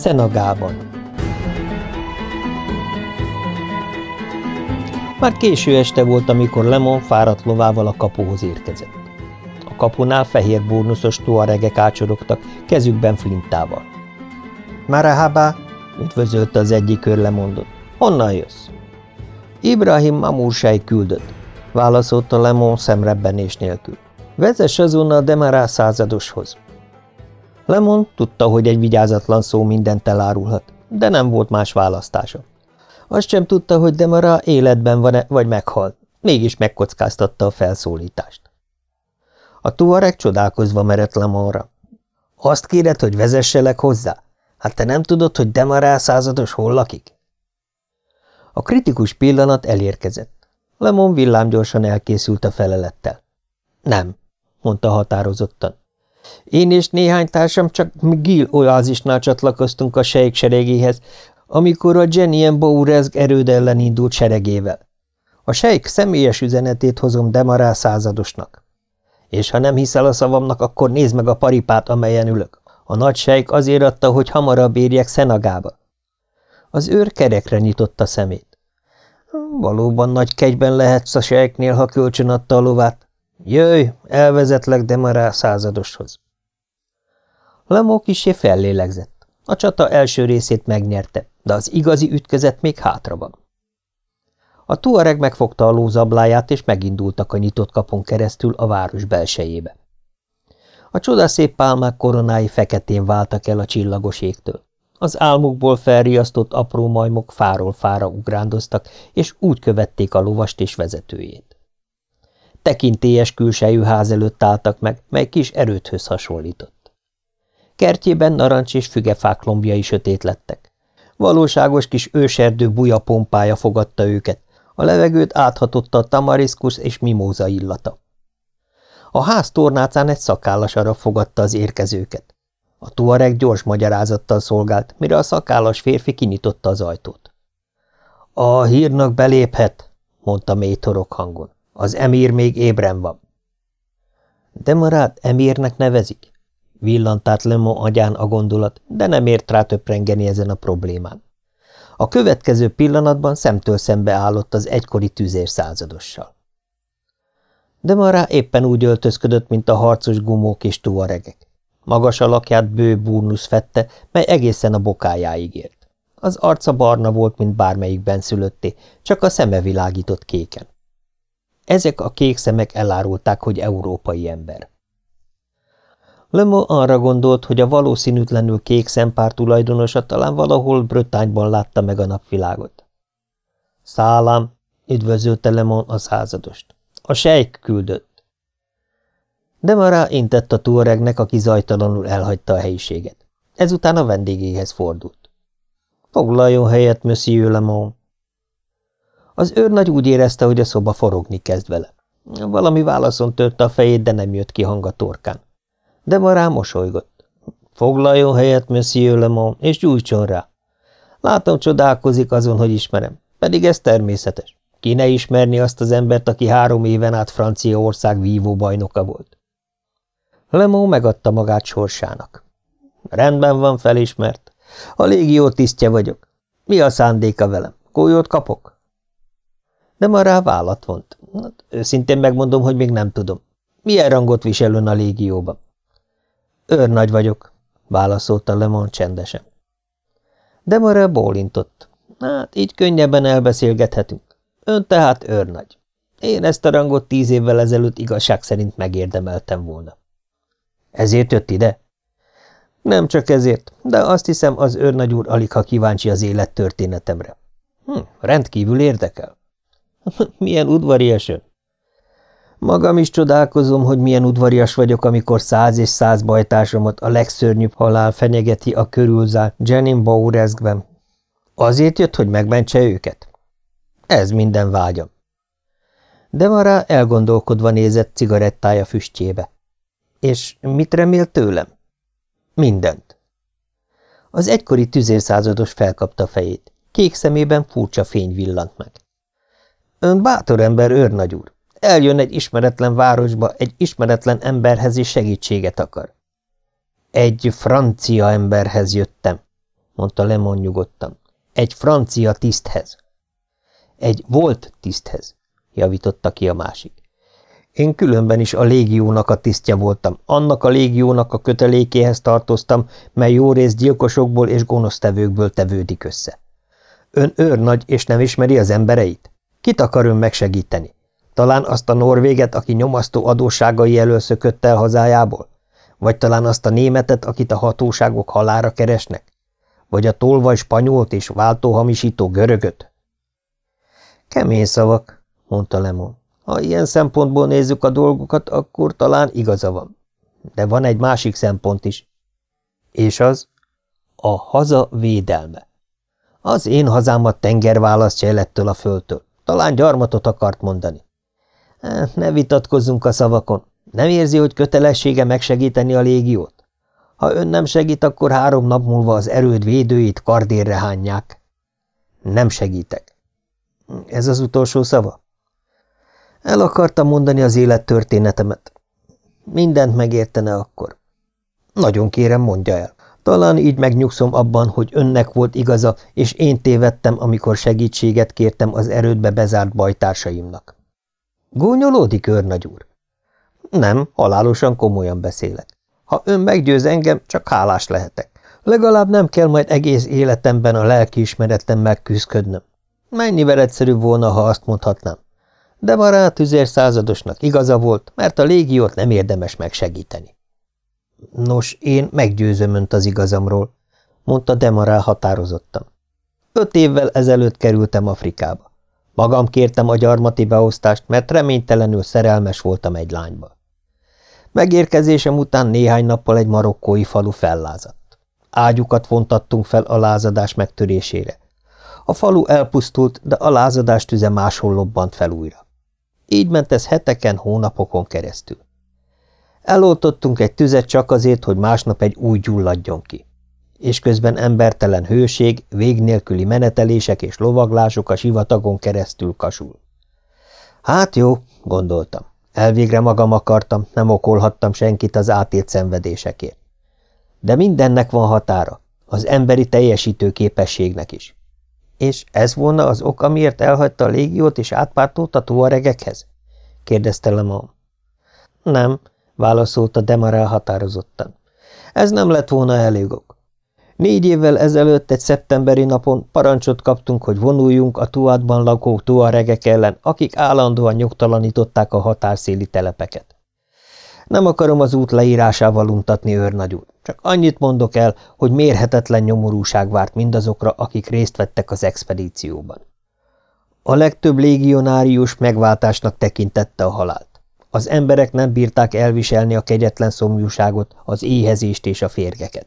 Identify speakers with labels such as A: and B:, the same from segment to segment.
A: Szenagában Már késő este volt, amikor Lemon fáradt lovával a kapuhoz érkezett. A kapunál fehér burnuszos tuaregek ácsorogtak, kezükben flintával. – Marahaba! – üdvözölte az egyik kör Lemondot. – Honnan jössz? – Ibrahim Mamursai küldött – válaszolta Lemon szemrebbenés nélkül. – Vezess azonnal Demará századoshoz. Lemon tudta, hogy egy vigyázatlan szó mindent elárulhat, de nem volt más választása. Azt sem tudta, hogy Demara életben van-e, vagy meghalt. Mégis megkockáztatta a felszólítást. A tuareg csodálkozva merett Lemonra. Azt kéred, hogy vezesselek hozzá? Hát te nem tudod, hogy Demara százados hol lakik? A kritikus pillanat elérkezett. Lemon villámgyorsan elkészült a felelettel. Nem, mondta határozottan. Én és néhány társam csak Gil oázisnál csatlakoztunk a sejk seregéhez, amikor a Jenny Bourezg erőd ellen indult seregével. A sejk személyes üzenetét hozom Demará századosnak. És ha nem hiszel a szavamnak, akkor nézd meg a paripát, amelyen ülök. A nagy sejk azért adta, hogy hamarabb érjek Szenagába. Az őr kerekre nyitotta szemét. Valóban nagy kegyben lehetsz a sejknél, ha kölcsön adta a lovát. Jöjj, elvezetlek Demará századoshoz. Lemó kisé fellélegzett. A csata első részét megnyerte, de az igazi ütközet még hátra van. A tuareg megfogta a lózabláját, és megindultak a nyitott kapon keresztül a város belsejébe. A csodaszép pálmák koronái feketén váltak el a csillagos égtől. Az álmukból felriasztott apró majmok fáról fára ugrándoztak, és úgy követték a lovast és vezetőjét. Tekintélyes külsejű ház előtt álltak meg, mely kis erőthöz hasonlított. Kertjében narancs és fügefák lombjai sötét lettek. Valóságos kis őserdő buja pompája fogadta őket, a levegőt áthatotta a tamariszkusz és mimóza illata. A ház tornácán egy szakállas arra fogadta az érkezőket. A tuareg gyors magyarázattal szolgált, mire a szakállas férfi kinyitotta az ajtót. – A hírnak beléphet, mondta mély torok hangon. Az emír még ébren van. De marát emírnek nevezik? Villant át Lemo agyán a gondolat, de nem ért rá töprengeni ezen a problémán. A következő pillanatban szemtől szembe állott az egykori tüzér századossal. De Mará éppen úgy öltözködött, mint a harcos gumók és tuaregek. Magas alakját bő burnusz fette, mely egészen a bokájáig ért. Az arca barna volt, mint bármelyik benszülötté, csak a szeme világított kéken. Ezek a kék szemek elárulták, hogy európai ember. Lemo arra gondolt, hogy a valószínűtlenül kék szempár tulajdonosa talán valahol Brötányban látta meg a napvilágot. Szálám, üdvözölte Lemon a századost. A sejk küldött. De Mará intett a tuaregnek, aki zajtalanul elhagyta a helyiséget. Ezután a vendégéhez fordult. Foglaljon helyet, Monsieur Lemon. Az őrnagy úgy érezte, hogy a szoba forogni kezd vele. Valami válaszon törte a fejét, de nem jött ki hang a torkán. De ma rá mosolygott. Foglaljon helyet, Monsieur Lemon, és gyújtson rá. Látom, csodálkozik azon, hogy ismerem. Pedig ez természetes. Ki ne ismerni azt az embert, aki három éven át Franciaország vívó bajnoka volt. Lemon megadta magát sorsának. Rendben van felismert. A légió tisztje vagyok. Mi a szándéka velem? Kólyót kapok? De ma rá vállat vont. Hát, őszintén megmondom, hogy még nem tudom. Milyen rangot visel ön a légióban? Őrnagy vagyok, válaszolta Lemon csendesen. De Mara bólintott. Hát így könnyebben elbeszélgethetünk. Ön tehát őrnagy. Én ezt a rangot tíz évvel ezelőtt igazság szerint megérdemeltem volna. Ezért jött ide? Nem csak ezért, de azt hiszem, az őrnagy úr alig ha kíváncsi az élettörténetemre. Hm, rendkívül érdekel. Milyen udvarias ön? Magam is csodálkozom, hogy milyen udvarias vagyok, amikor száz és száz bajtársamat a legszörnyűbb halál fenyegeti a körülzárt Jenin Baurezgben. Azért jött, hogy megmentse őket? Ez minden vágyam. De Mara elgondolkodva nézett cigarettája füstjébe. És mit remél tőlem? Mindent. Az egykori tüzérszázados felkapta fejét. Kék szemében furcsa fény villant meg. Ön bátor ember, őrnagy úr. Eljön egy ismeretlen városba, egy ismeretlen emberhez is segítséget akar. Egy francia emberhez jöttem, mondta Lemon nyugodtan. Egy francia tiszthez. Egy volt tiszthez, javította ki a másik. Én különben is a légiónak a tisztje voltam, annak a légiónak a kötelékéhez tartoztam, mely jó rész gyilkosokból és gonosztevőkből tevődik össze. Ön őrnagy, és nem ismeri az embereit? Kit akar ön megsegíteni? Talán azt a norvéget, aki nyomasztó adósságai elől szökött el hazájából? Vagy talán azt a németet, akit a hatóságok halára keresnek? Vagy a tolvaj spanyolt és váltóhamisító görögöt? Kemény szavak, mondta Lemon. Ha ilyen szempontból nézzük a dolgokat, akkor talán igaza van. De van egy másik szempont is. És az? A haza védelme. Az én hazámat tenger választja el a földtől. Talán gyarmatot akart mondani. Ne vitatkozzunk a szavakon. Nem érzi, hogy kötelessége megsegíteni a légiót? Ha ön nem segít, akkor három nap múlva az erőd védőit kardérre hányják. Nem segítek. Ez az utolsó szava? El akartam mondani az élettörténetemet. Mindent megértene akkor. Nagyon kérem, mondja el. Talán így megnyugszom abban, hogy önnek volt igaza, és én tévedtem, amikor segítséget kértem az erődbe bezárt bajtársaimnak. Gúnyolódik, őrnagy úr? Nem, halálosan komolyan beszélek. Ha ön meggyőz engem, csak hálás lehetek. Legalább nem kell majd egész életemben a lelkiismeretemmel küzdködnöm. Mennyivel egyszerűbb volna, ha azt mondhatnám. De Marát tüzér századosnak igaza volt, mert a légiót nem érdemes megsegíteni. Nos, én meggyőzöm önt az igazamról, mondta Demará határozottan. Öt évvel ezelőtt kerültem Afrikába. Magam kértem a gyarmati beosztást, mert reménytelenül szerelmes voltam egy lányba. Megérkezésem után néhány nappal egy marokkói falu fellázadt. Ágyukat vontattunk fel a lázadás megtörésére. A falu elpusztult, de a lázadás tüze máshol lobbant fel újra. Így ment ez heteken, hónapokon keresztül. Eloltottunk egy tüzet csak azért, hogy másnap egy új gyulladjon ki. És közben embertelen hőség, vég nélküli menetelések és lovaglások a sivatagon keresztül kasul. Hát jó, gondoltam. Elvégre magam akartam, nem okolhattam senkit az átért szenvedésekért. De mindennek van határa, az emberi teljesítő képességnek is. És ez volna az ok, amiért elhagyta a légiót és átpártolt a tuaregekhez? kérdezte Lemon. Nem, válaszolta Demarel határozottan. Ez nem lett volna elég ok. Négy évvel ezelőtt egy szeptemberi napon parancsot kaptunk, hogy vonuljunk a tuátban lakó tuaregek ellen, akik állandóan nyugtalanították a határszéli telepeket. Nem akarom az út leírásával untatni őrnagyút, csak annyit mondok el, hogy mérhetetlen nyomorúság várt mindazokra, akik részt vettek az expedícióban. A legtöbb légionárius megváltásnak tekintette a halált. Az emberek nem bírták elviselni a kegyetlen szomjúságot, az éhezést és a férgeket.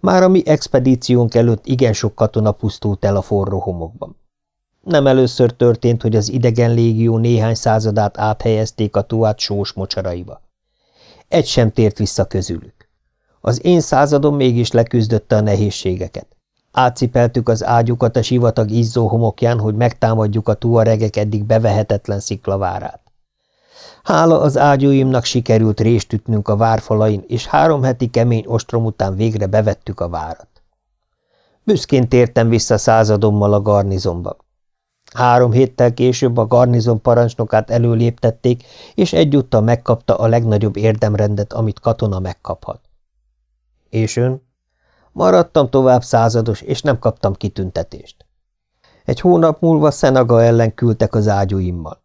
A: Már a mi expedíciónk előtt igen sok katona pusztult el a forró homokban. Nem először történt, hogy az idegen légió néhány századát áthelyezték a tuát sós mocsaraiba. Egy sem tért vissza közülük. Az én századom mégis leküzdötte a nehézségeket. Átcipeltük az ágyukat a sivatag izzó homokján, hogy megtámadjuk a tuaregek eddig bevehetetlen sziklavárát. Hála az ágyúimnak sikerült rést ütnünk a várfalain, és három heti kemény ostrom után végre bevettük a várat. Büszkén tértem vissza századommal a garnizonba. Három héttel később a garnizon parancsnokát előléptették, és egyúttal megkapta a legnagyobb érdemrendet, amit katona megkaphat. És ön? Maradtam tovább százados, és nem kaptam kitüntetést. Egy hónap múlva Szenaga ellen küldtek az ágyúimmal.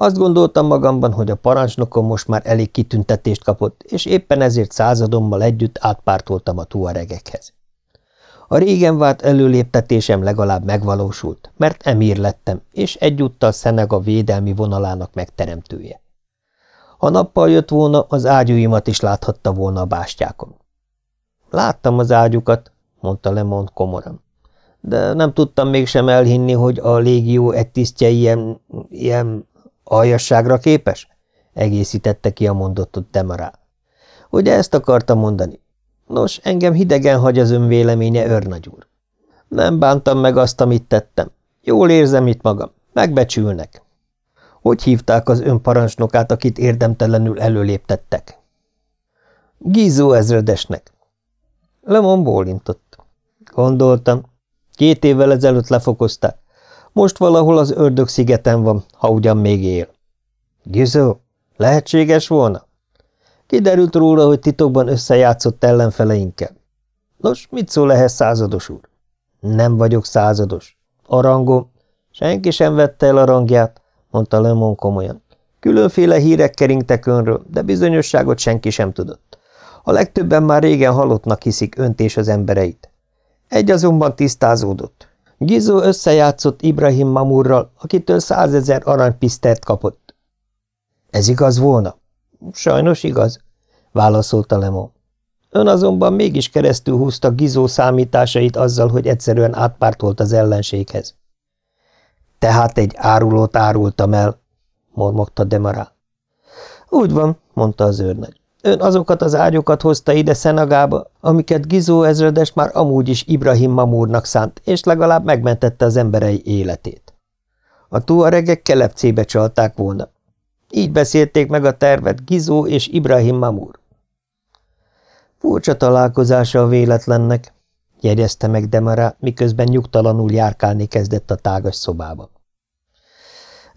A: Azt gondoltam magamban, hogy a parancsnokom most már elég kitüntetést kapott, és éppen ezért századommal együtt átpártoltam a tuaregekhez. A régen várt előléptetésem legalább megvalósult, mert emír lettem, és egyúttal Szenega védelmi vonalának megteremtője. Ha nappal jött volna, az ágyúimat is láthatta volna a bástyákon. Láttam az ágyukat, mondta Lemont komoran, de nem tudtam mégsem elhinni, hogy a légió egy tisztje ilyen, ilyen Aljasságra képes? egészítette ki a mondottot Demará. Ugye ezt akarta mondani? Nos, engem hidegen hagy az önvéleménye, őrnagy úr. Nem bántam meg azt, amit tettem. Jól érzem itt magam. Megbecsülnek. Hogy hívták az önparancsnokát, akit érdemtelenül előléptettek? Gízó ezredesnek. Lemon bólintott. Gondoltam. Két évvel ezelőtt lefokozták. Most valahol az ördög szigeten van, ha ugyan még él. Gizó, lehetséges volna? Kiderült róla, hogy titokban összejátszott ellenfeleinkkel. Nos, mit szól ehhez százados úr? Nem vagyok százados. A rangom. Senki sem vette el a rangját, mondta Lemon komolyan. Különféle hírek keringtek önről, de bizonyosságot senki sem tudott. A legtöbben már régen halottnak hiszik önt és az embereit. Egy azonban tisztázódott. Gizó összejátszott Ibrahim Mamurral, akitől százezer aranypisztert kapott. Ez igaz volna? Sajnos igaz, válaszolta Lemon. Ön azonban mégis keresztül húzta Gizó számításait azzal, hogy egyszerűen átpártolt az ellenséghez. Tehát egy árulót árultam el, mormogta Demará. Úgy van, mondta az őrnagy. Ön azokat az ágyokat hozta ide Szenagába, amiket Gizó ezredes már amúgy is Ibrahim Mamúrnak szánt, és legalább megmentette az emberei életét. A tuaregek kelepcébe csalták volna. Így beszélték meg a tervet Gizó és Ibrahim Mamúr. Furcsa találkozása a véletlennek, jegyezte meg Demara, miközben nyugtalanul járkálni kezdett a tágas szobában.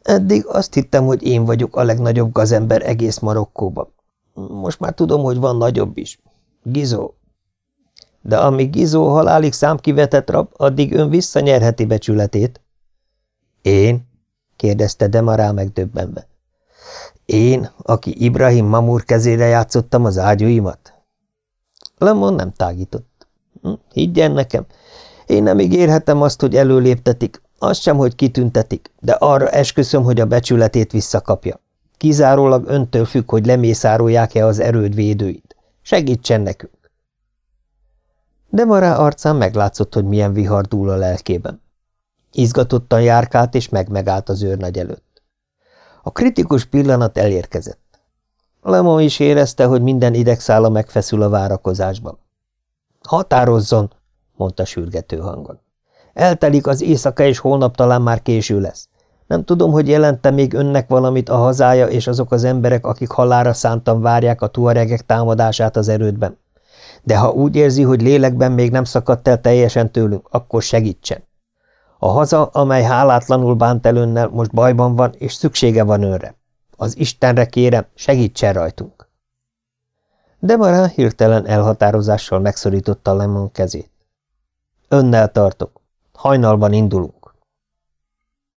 A: Eddig azt hittem, hogy én vagyok a legnagyobb gazember egész Marokkóban. Most már tudom, hogy van nagyobb is. Gizó. De amíg Gizó halálig számkivetett rab, addig ön visszanyerheti becsületét. Én? kérdezte Demará megdöbbenve. Én, aki Ibrahim Mamur kezére játszottam az ágyúimat? Lemon nem tágított. Hm, higgyen nekem, én nem ígérhetem azt, hogy előléptetik, azt sem, hogy kitüntetik, de arra esküszöm, hogy a becsületét visszakapja. Kizárólag öntől függ, hogy lemészárolják-e az erőd védőit. Segítsen nekünk! De Mará arcán meglátszott, hogy milyen vihar dúl a lelkében. Izgatottan járkált, és meg-megállt az őrnagy előtt. A kritikus pillanat elérkezett. Lemon is érezte, hogy minden idegszála megfeszül a várakozásban. Határozzon, mondta sürgető hangon. Eltelik az éjszaka, és holnap talán már késő lesz. Nem tudom, hogy jelente még önnek valamit a hazája és azok az emberek, akik halára szántan várják a tuaregek támadását az erődben. De ha úgy érzi, hogy lélekben még nem szakadt el teljesen tőlünk, akkor segítsen. A haza, amely hálátlanul bánt el önnel, most bajban van, és szüksége van önre. Az Istenre kérem, segítsen rajtunk. De Marán hirtelen elhatározással megszorította Lemon kezét. Önnel tartok. Hajnalban indulunk.